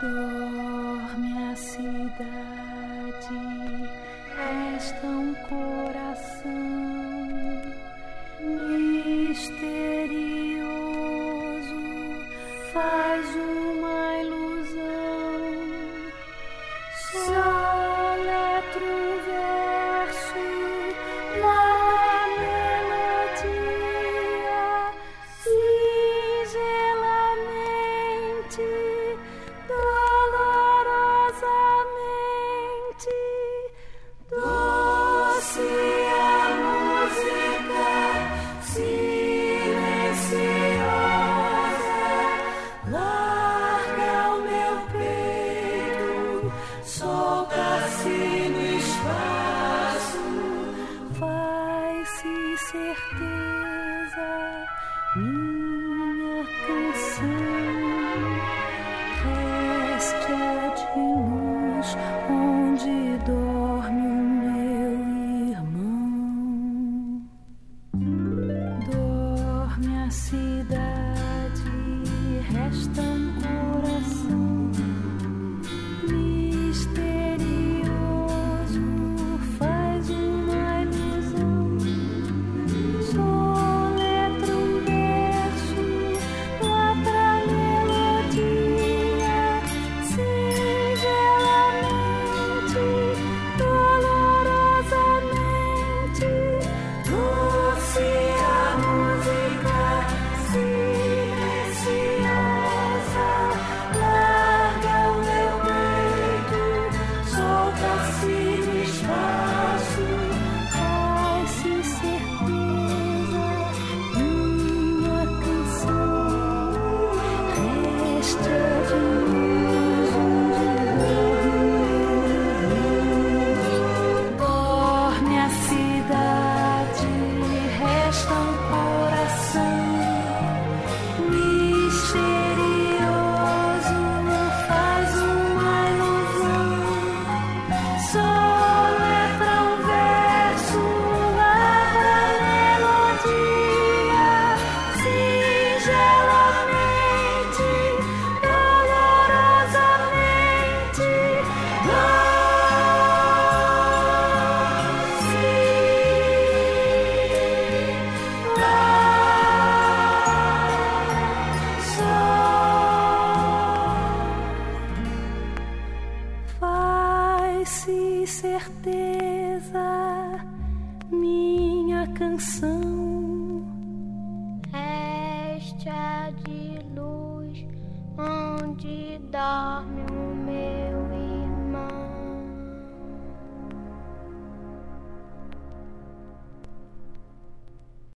Dorme a cidade, resta um coração. certeza, minha canção resta de luz onde dorme o meu irmão. Dorme a cidade, resta. certeza, minha canção. Esta de luz onde dorme.